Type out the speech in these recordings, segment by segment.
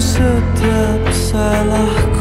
setiap salahku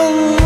Oh.